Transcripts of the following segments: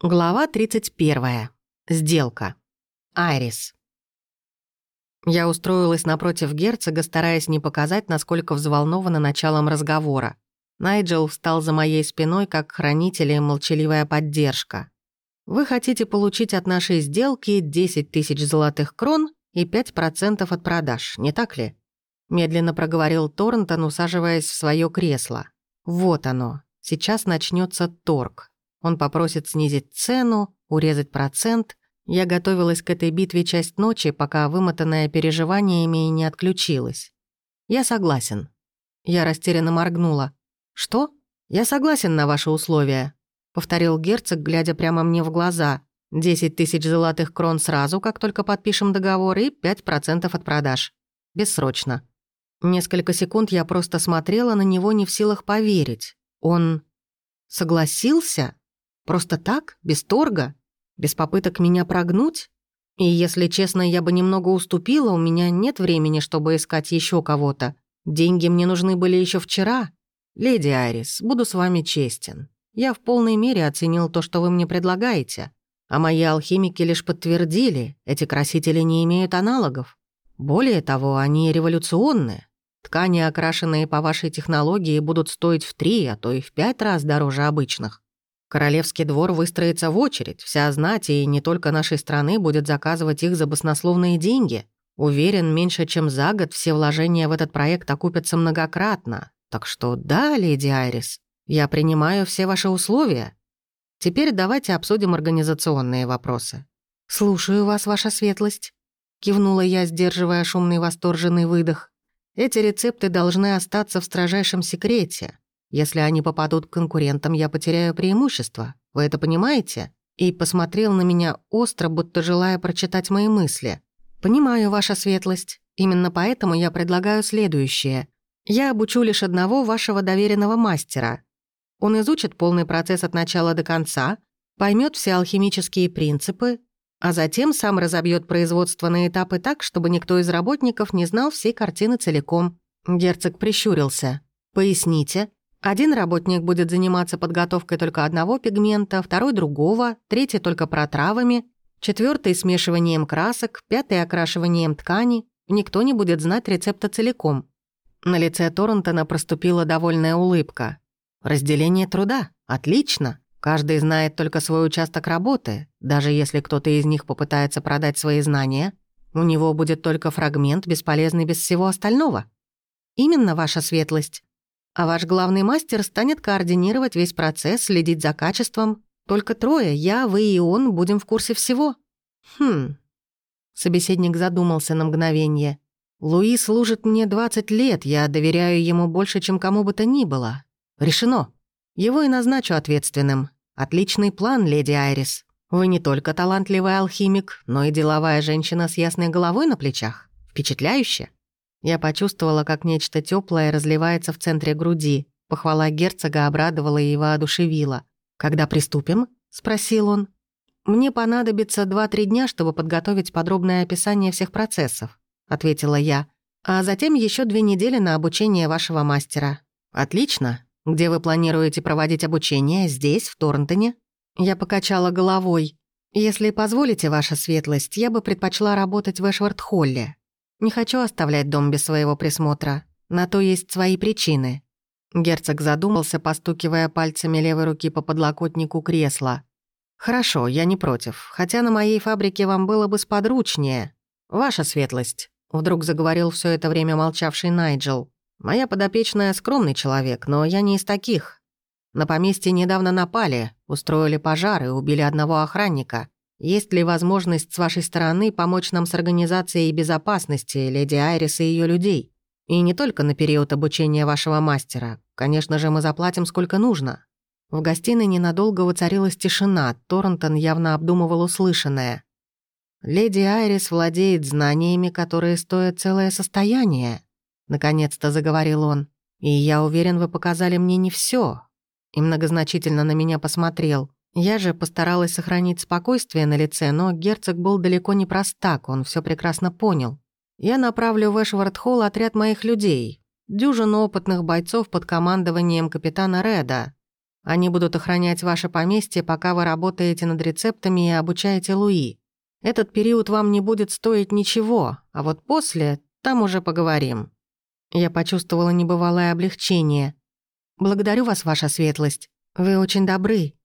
Глава 31. Сделка. Айрис. Я устроилась напротив герцога, стараясь не показать, насколько взволнована началом разговора. Найджел встал за моей спиной, как хранитель и молчаливая поддержка. «Вы хотите получить от нашей сделки 10 тысяч золотых крон и 5% от продаж, не так ли?» Медленно проговорил Торнтон, усаживаясь в свое кресло. «Вот оно. Сейчас начнется торг. Он попросит снизить цену, урезать процент. Я готовилась к этой битве часть ночи, пока вымотанная переживаниями не отключилась. Я согласен. Я растерянно моргнула. «Что? Я согласен на ваши условия», — повторил герцог, глядя прямо мне в глаза. «Десять тысяч золотых крон сразу, как только подпишем договор, и пять процентов от продаж. Бессрочно». Несколько секунд я просто смотрела на него, не в силах поверить. Он согласился? Просто так, без торга, без попыток меня прогнуть? И если честно, я бы немного уступила, у меня нет времени, чтобы искать еще кого-то. Деньги мне нужны были еще вчера. Леди Айрис, буду с вами честен. Я в полной мере оценил то, что вы мне предлагаете. А мои алхимики лишь подтвердили, эти красители не имеют аналогов. Более того, они революционные. Ткани, окрашенные по вашей технологии, будут стоить в три, а то и в пять раз дороже обычных. Королевский двор выстроится в очередь, вся знать и не только нашей страны будет заказывать их за баснословные деньги. Уверен, меньше чем за год все вложения в этот проект окупятся многократно. Так что да, леди Айрис, я принимаю все ваши условия. Теперь давайте обсудим организационные вопросы. «Слушаю вас, ваша светлость», — кивнула я, сдерживая шумный восторженный выдох. «Эти рецепты должны остаться в строжайшем секрете. Если они попадут к конкурентам, я потеряю преимущество. Вы это понимаете?» И посмотрел на меня остро, будто желая прочитать мои мысли. «Понимаю, ваша светлость. Именно поэтому я предлагаю следующее. Я обучу лишь одного вашего доверенного мастера. Он изучит полный процесс от начала до конца, поймет все алхимические принципы, а затем сам разобьет производство на этапы так, чтобы никто из работников не знал всей картины целиком». Герцог прищурился. «Поясните». Один работник будет заниматься подготовкой только одного пигмента, второй — другого, третий — только протравами, четвертый — смешиванием красок, пятый — окрашиванием ткани. Никто не будет знать рецепта целиком. На лице Торрентона проступила довольная улыбка. «Разделение труда. Отлично. Каждый знает только свой участок работы. Даже если кто-то из них попытается продать свои знания, у него будет только фрагмент, бесполезный без всего остального. Именно ваша светлость. А ваш главный мастер станет координировать весь процесс, следить за качеством. Только трое, я, вы и он, будем в курсе всего». «Хм...» Собеседник задумался на мгновение. «Луи служит мне 20 лет, я доверяю ему больше, чем кому бы то ни было. Решено. Его и назначу ответственным. Отличный план, леди Айрис. Вы не только талантливый алхимик, но и деловая женщина с ясной головой на плечах. Впечатляюще». Я почувствовала, как нечто теплое разливается в центре груди. Похвала герцога обрадовала и воодушевила. «Когда приступим?» — спросил он. «Мне понадобится два-три дня, чтобы подготовить подробное описание всех процессов», — ответила я. «А затем еще две недели на обучение вашего мастера». «Отлично. Где вы планируете проводить обучение? Здесь, в Торнтоне?» Я покачала головой. «Если позволите, ваша светлость, я бы предпочла работать в Эшвард-Холле. Не хочу оставлять дом без своего присмотра. На то есть свои причины». Герцог задумался, постукивая пальцами левой руки по подлокотнику кресла. «Хорошо, я не против. Хотя на моей фабрике вам было бы сподручнее. Ваша светлость», — вдруг заговорил все это время молчавший Найджел. «Моя подопечная скромный человек, но я не из таких. На поместье недавно напали, устроили пожар и убили одного охранника. Есть ли возможность с вашей стороны помочь нам с организацией безопасности леди Айрис и ее людей? И не только на период обучения вашего мастера. Конечно же, мы заплатим сколько нужно». В гостиной ненадолго воцарилась тишина, Торрентон явно обдумывал услышанное. «Леди Айрис владеет знаниями, которые стоят целое состояние», — наконец-то заговорил он. «И я уверен, вы показали мне не все. И многозначительно на меня посмотрел. Я же постаралась сохранить спокойствие на лице, но герцог был далеко не простак, он все прекрасно понял. Я направлю в Эшвард-Холл отряд моих людей, дюжину опытных бойцов под командованием капитана Реда. Они будут охранять ваше поместье, пока вы работаете над рецептами и обучаете Луи. Этот период вам не будет стоить ничего, а вот после там уже поговорим». Я почувствовала небывалое облегчение. «Благодарю вас, ваша светлость. Вы очень добры».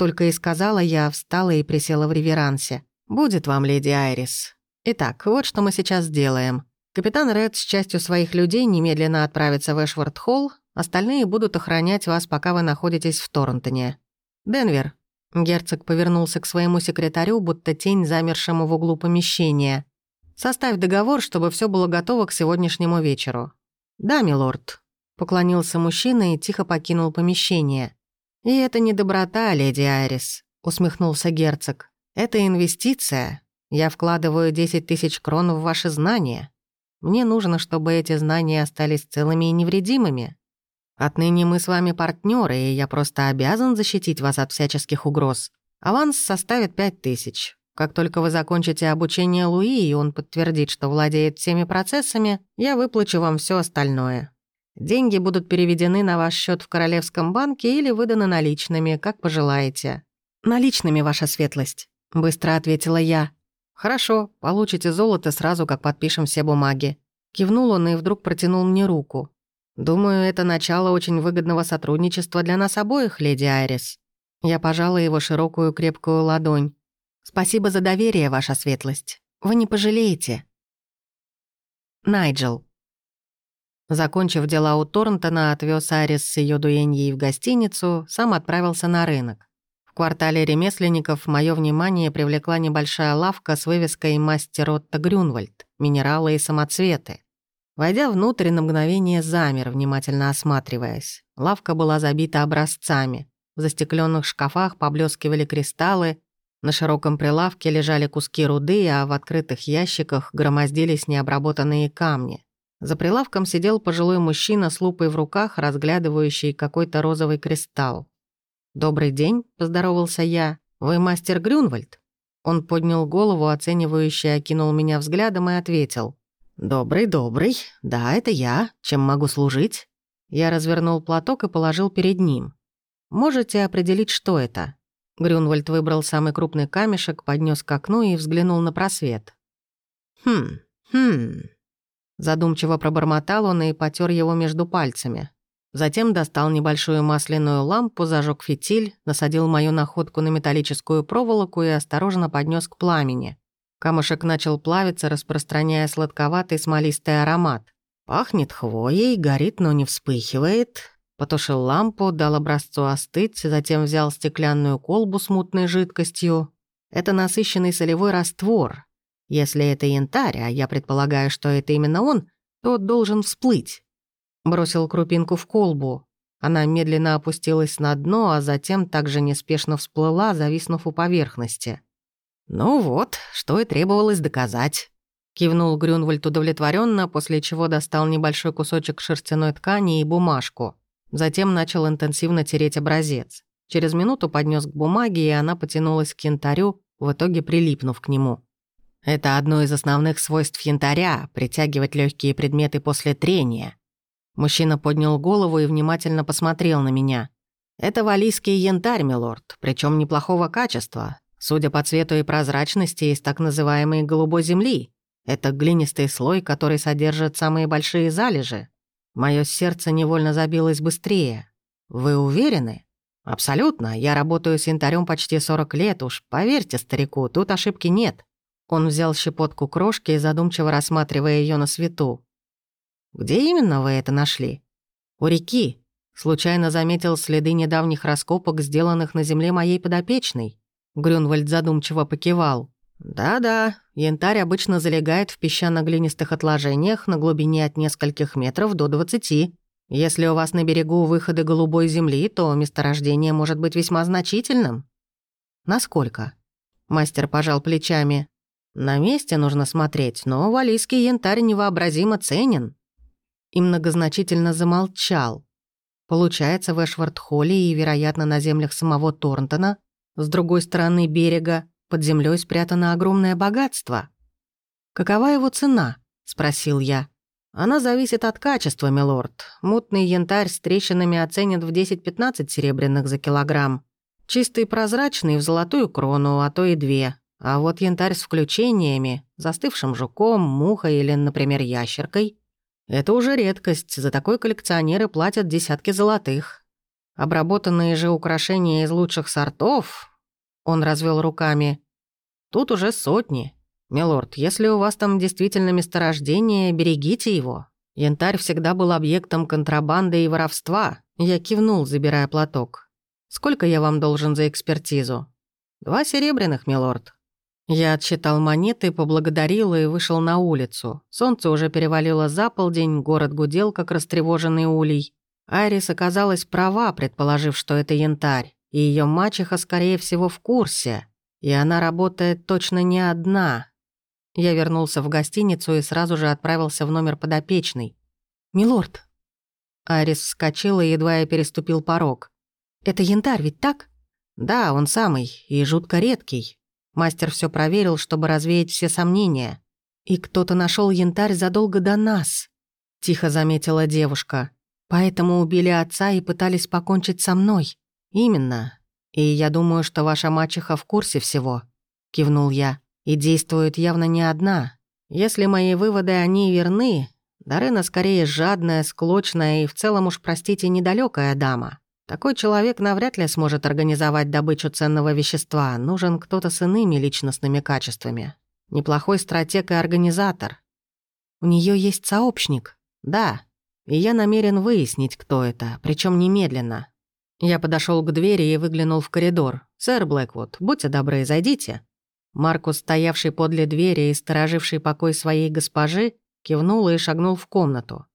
Только и сказала я, встала и присела в реверансе. «Будет вам, леди Айрис. Итак, вот что мы сейчас сделаем. Капитан Ред с частью своих людей немедленно отправится в Эшвард-Холл, остальные будут охранять вас, пока вы находитесь в Торнтоне. Денвер». Герцог повернулся к своему секретарю, будто тень, замершему в углу помещения. «Составь договор, чтобы все было готово к сегодняшнему вечеру». «Да, милорд», — поклонился мужчина и тихо покинул помещение. «И это не доброта, леди Айрис», — усмехнулся герцог. Это инвестиция. Я вкладываю 10 тысяч крон в ваши знания. Мне нужно, чтобы эти знания остались целыми и невредимыми. Отныне мы с вами партнеры, и я просто обязан защитить вас от всяческих угроз. Аванс составит 5 тысяч. Как только вы закончите обучение Луи, и он подтвердит, что владеет всеми процессами, я выплачу вам все остальное. Деньги будут переведены на ваш счет в Королевском банке или выданы наличными, как пожелаете. Наличными, ваша светлость. Быстро ответила я. «Хорошо, получите золото сразу, как подпишем все бумаги». Кивнул он и вдруг протянул мне руку. «Думаю, это начало очень выгодного сотрудничества для нас обоих, леди Айрис». Я пожала его широкую крепкую ладонь. «Спасибо за доверие, ваша светлость. Вы не пожалеете». Найджел. Закончив дела у Торнтона, отвез Арис с ее дуэньей в гостиницу, сам отправился на рынок. В квартале ремесленников мое внимание привлекла небольшая лавка с вывеской «Мастер Отто Грюнвальд. Минералы и самоцветы». Войдя внутрь, на мгновение замер, внимательно осматриваясь. Лавка была забита образцами. В застекленных шкафах поблескивали кристаллы, на широком прилавке лежали куски руды, а в открытых ящиках громоздились необработанные камни. За прилавком сидел пожилой мужчина с лупой в руках, разглядывающий какой-то розовый кристалл. «Добрый день», — поздоровался я. «Вы мастер Грюнвальд?» Он поднял голову, оценивающе окинул меня взглядом и ответил. «Добрый, добрый. Да, это я. Чем могу служить?» Я развернул платок и положил перед ним. «Можете определить, что это?» Грюнвальд выбрал самый крупный камешек, поднес к окну и взглянул на просвет. «Хм, хм...» Задумчиво пробормотал он и потер его между пальцами. Затем достал небольшую масляную лампу, зажег фитиль, насадил мою находку на металлическую проволоку и осторожно поднес к пламени. Камушек начал плавиться, распространяя сладковатый смолистый аромат. Пахнет хвоей, горит, но не вспыхивает. Потушил лампу, дал образцу остыть, затем взял стеклянную колбу с мутной жидкостью. Это насыщенный солевой раствор. Если это янтарь, а я предполагаю, что это именно он, то должен всплыть. Бросил крупинку в колбу. Она медленно опустилась на дно, а затем также неспешно всплыла, зависнув у поверхности. «Ну вот, что и требовалось доказать», — кивнул Грюнвальд удовлетворенно, после чего достал небольшой кусочек шерстяной ткани и бумажку. Затем начал интенсивно тереть образец. Через минуту поднес к бумаге, и она потянулась к янтарю, в итоге прилипнув к нему. Это одно из основных свойств янтаря — притягивать легкие предметы после трения. Мужчина поднял голову и внимательно посмотрел на меня. «Это валийский янтарь, милорд, причем неплохого качества. Судя по цвету и прозрачности, из так называемой голубой земли. Это глинистый слой, который содержит самые большие залежи. Мое сердце невольно забилось быстрее. Вы уверены?» «Абсолютно. Я работаю с янтарем почти 40 лет уж. Поверьте старику, тут ошибки нет». Он взял щепотку крошки, задумчиво рассматривая ее на свету. Где именно вы это нашли? У реки. Случайно заметил следы недавних раскопок, сделанных на земле моей подопечной. Грюнвальд задумчиво покивал. Да-да, янтарь обычно залегает в песчано-глинистых отложениях на глубине от нескольких метров до двадцати. Если у вас на берегу выходы голубой земли, то месторождение может быть весьма значительным. Насколько? Мастер пожал плечами. На месте нужно смотреть, но валийский янтарь невообразимо ценен и многозначительно замолчал. Получается, в Эшвард-Холле и, вероятно, на землях самого Торнтона, с другой стороны берега, под землей спрятано огромное богатство. «Какова его цена?» — спросил я. Она зависит от качества, милорд. Мутный янтарь с трещинами оценят в 10-15 серебряных за килограмм. Чистый прозрачный в золотую крону, а то и две. А вот янтарь с включениями, застывшим жуком, мухой или, например, ящеркой — это уже редкость, за такой коллекционеры платят десятки золотых. Обработанные же украшения из лучших сортов, он развел руками, тут уже сотни. Милорд, если у вас там действительно месторождение, берегите его. Янтарь всегда был объектом контрабанды и воровства. Я кивнул, забирая платок. Сколько я вам должен за экспертизу? Два серебряных, милорд. Я отсчитал монеты, поблагодарил и вышел на улицу. Солнце уже перевалило за полдень, город гудел, как растревоженный улей. Айрис оказалась права, предположив, что это янтарь. И ее мачеха, скорее всего, в курсе. И она работает точно не одна. Я вернулся в гостиницу и сразу же отправился в номер подопечный. «Милорд». Айрис вскочила, едва я переступил порог. «Это янтарь, ведь так?» «Да, он самый, и жутко редкий. Мастер все проверил, чтобы развеять все сомнения. «И кто-то нашел янтарь задолго до нас», — тихо заметила девушка. «Поэтому убили отца и пытались покончить со мной». «Именно. И я думаю, что ваша мачеха в курсе всего», — кивнул я. «И действует явно не одна. Если мои выводы о ней верны, Дарена скорее жадная, склочная и в целом уж, простите, недалекая дама. Такой человек навряд ли сможет организовать добычу ценного вещества. Нужен кто-то с иными личностными качествами. Неплохой стратег и организатор. У нее есть сообщник. Да. И я намерен выяснить, кто это, причем немедленно. Я подошел к двери и выглянул в коридор. «Сэр Блэквуд, будьте добры, зайдите». Маркус, стоявший подле двери и стороживший покой своей госпожи, кивнул и шагнул в комнату.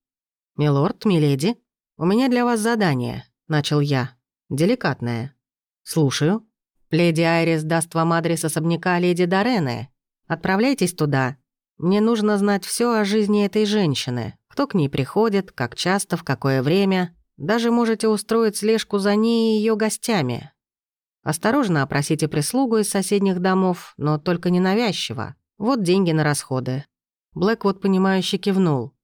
«Милорд, миледи, у меня для вас задание. — начал я. «Деликатная». «Слушаю». «Леди Айрис даст вам адрес особняка леди Дорены. Отправляйтесь туда. Мне нужно знать все о жизни этой женщины. Кто к ней приходит, как часто, в какое время. Даже можете устроить слежку за ней и ее гостями. Осторожно опросите прислугу из соседних домов, но только ненавязчиво. Вот деньги на расходы». Блэквуд, понимающе кивнул.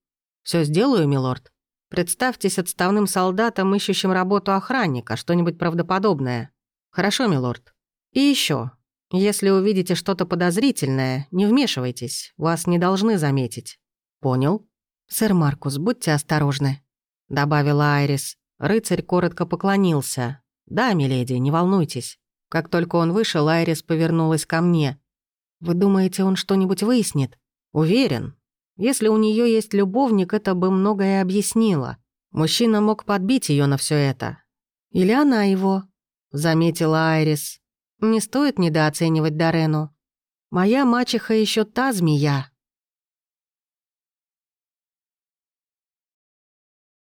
Все сделаю, милорд?» Представьтесь отставным солдатом, ищущим работу охранника, что-нибудь правдоподобное. Хорошо, милорд. И еще, если увидите что-то подозрительное, не вмешивайтесь, вас не должны заметить. Понял? Сэр Маркус, будьте осторожны, добавила Айрис. Рыцарь коротко поклонился. Да, миледи, не волнуйтесь. Как только он вышел, Айрис повернулась ко мне. Вы думаете, он что-нибудь выяснит? Уверен, если у нее есть любовник, это бы многое объяснило. Мужчина мог подбить ее на все это. Или она его, заметила Айрис. Не стоит недооценивать Дарену. Моя мачеха еще та змея.